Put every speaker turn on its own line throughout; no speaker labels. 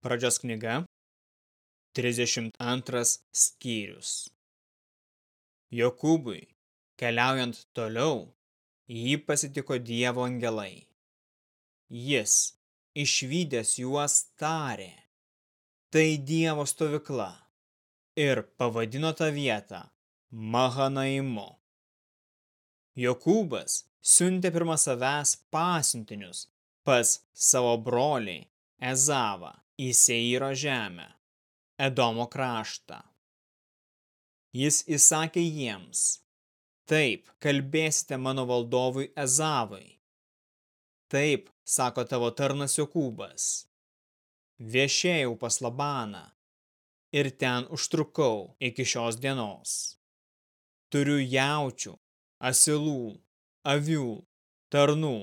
Pradžios knyga, 32 skyrius. Jokūbui, keliaujant toliau, jį pasitiko Dievo angelai. Jis, išvydęs juos, tarė, tai Dievo stovykla ir pavadino tą vietą Mahanaimu. Jokūbas siuntė pirmą savęs pasiuntinius pas savo brolį Ezavą į Seiro žemę, Edomo kraštą. Jis įsakė jiems, taip kalbėsite mano valdovui Ezavui. Taip, sako tavo tarnas Jokūbas. Viešėjau pas Labaną ir ten užtrukau iki šios dienos. Turiu jaučių, asilų, avių, tarnų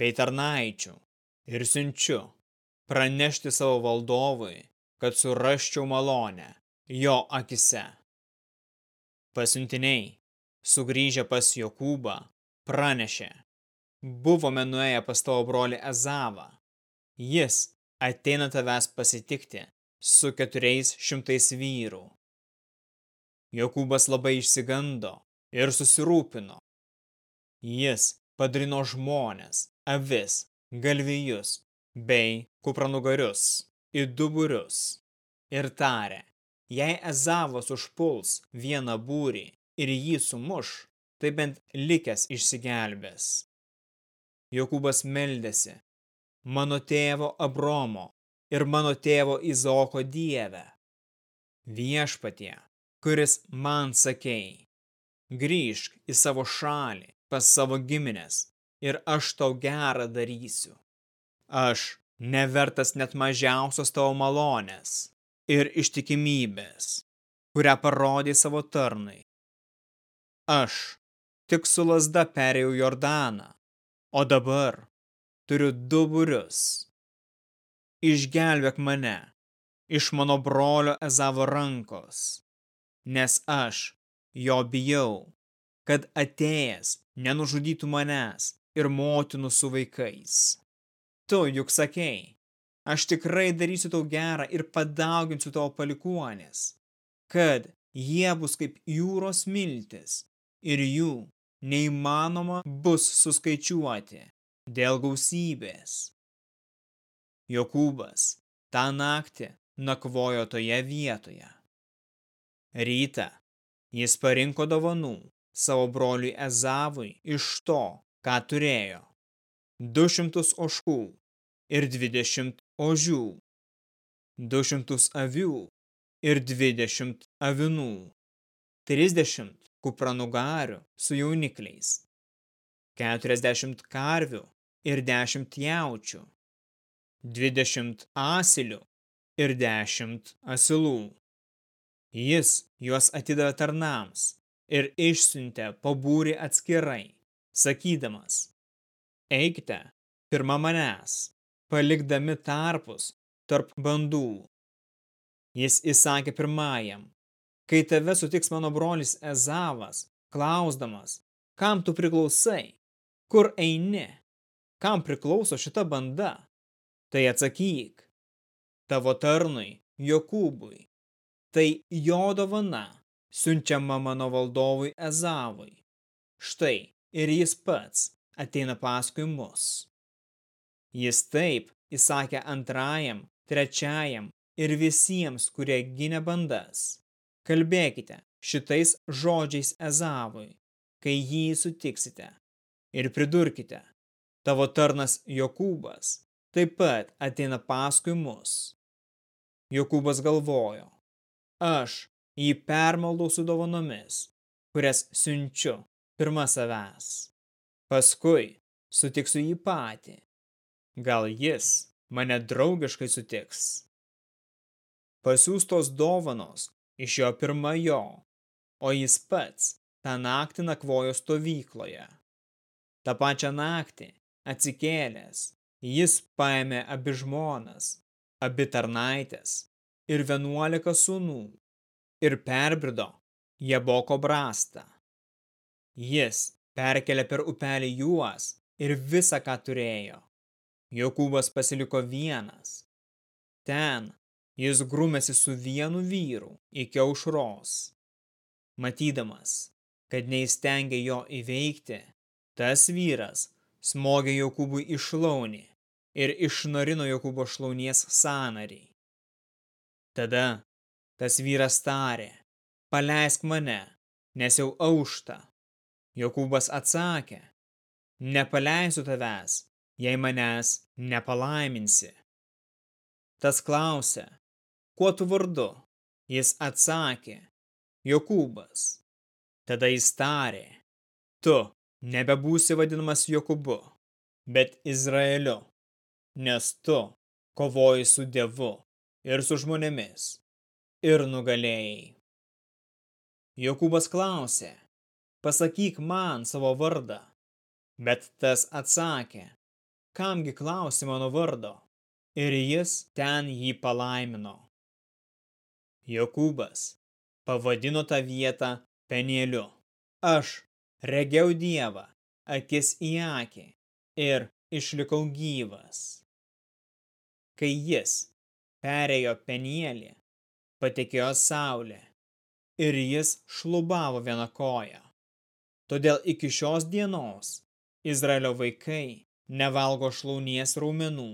bei tarnaičių ir siunčiu pranešti savo valdovui, kad suraščiau malonę jo akise. Pasiuntiniai, sugrįžę pas Jokūbą, pranešė, buvome nuėję pas tavo brolį Ezavą. Jis ateina tavęs pasitikti su keturiais šimtais vyrų. Jokūbas labai išsigando ir susirūpino. Jis padrino žmonės, avis, galvijus bei kupranugarius į du būrius ir tarė, jei Ezavas užpuls vieną būrį ir jį sumuš, tai bent likęs išsigelbės. Jokūbas meldėsi, mano tėvo Abromo ir mano tėvo Izoko dievę. Viešpatie, kuris man sakei, grįžk į savo šalį pas savo giminės ir aš tau gerą darysiu. Aš nevertas net mažiausios tavo malonės ir ištikimybės, kurią parodė savo tarnai. Aš tik su lasda perėjau Jordaną, o dabar turiu du būrius. Išgelbėk mane iš mano brolio Ezavo rankos, nes aš jo bijau, kad atėjęs nenužudytų manęs ir motinų su vaikais. Tu juk sakei, aš tikrai darysiu tau gerą ir padauginsiu tavo palikuonės, kad jie bus kaip jūros miltis ir jų neįmanoma bus suskaičiuoti dėl gausybės. Jokūbas tą naktį nakvojo toje vietoje. Rytą jis parinko dovanų savo broliui Ezavui iš to, ką turėjo. Du šimtus oškų ir dvidešimt ožių, du šimtus avių ir dvidešimt avinų, trisdešimt kupranugarių su jaunikliais, keturiasdešimt karvių ir dešimt jaučių, dvidešimt asilių ir dešimt asilų. Jis juos atidavė tarnams ir išsiuntė pabūrį atskirai, sakydamas, eikite pirma manęs palikdami tarpus tarp bandų. Jis įsakė pirmajam, kai tave sutiks mano brolis Ezavas, klausdamas, kam tu priklausai, kur eini, kam priklauso šita banda, tai atsakyk, tavo tarnui Jokūbui, tai jo dovana siunčiama mano valdovui Ezavui. Štai ir jis pats ateina paskui mus. Jis taip įsakė antrajam, trečiajam ir visiems, kurie gynė bandas. Kalbėkite šitais žodžiais Ezavui, kai jį sutiksite. Ir pridurkite, tavo tarnas Jokūbas taip pat ateina paskui mus. Jokūbas galvojo, aš jį permaldau su dovanomis, kurias siunčiu pirma savęs. Paskui sutiksiu jį patį Gal jis mane draugiškai sutiks. Pasiūstos dovanos iš jo pirma jo, o jis pats tą naktį nakvojo stovykloje. Ta pačią naktį atsikėlęs, jis paėmė abi žmonas, abi tarnaitės ir vienuolika sūnų ir perbrido Jeboko brastą. Jis perkelė per upelį juos ir visą, ką turėjo Jokūbas pasiliko vienas. Ten jis grumėsi su vienu vyru iki aušros. Matydamas, kad neįstengė jo įveikti, tas vyras smogė Jokūbui išlaunį ir išnarino Jokūbo šlaunies sanarį. Tada tas vyras tarė, paleisk mane, nes jau aušta. Jokūbas atsakė, nepaleisiu tavęs, jei manęs nepalaiminsi. Tas klausė, kuo tu vardu? Jis atsakė, Jokūbas. Tada jis tarė, tu nebebūsi vadinamas Jokūbu, bet Izraeliu, nes tu kovoji su Dievu ir su žmonėmis ir nugalėjai. Jokūbas klausė, pasakyk man savo vardą, bet tas atsakė, kamgi klausi mano vardo, ir jis ten jį palaimino. Jokūbas pavadino tą vietą Penieliu. Aš regiau Dievą, akis į akį ir išlikau gyvas. Kai jis perėjo Penielį, patekėjo saulė ir jis šlubavo vieną koją. Todėl iki šios dienos Izraelio vaikai nevalgo šlaunies raumenų,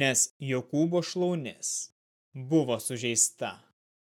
nes Jokūbo šlaunis buvo sužeista.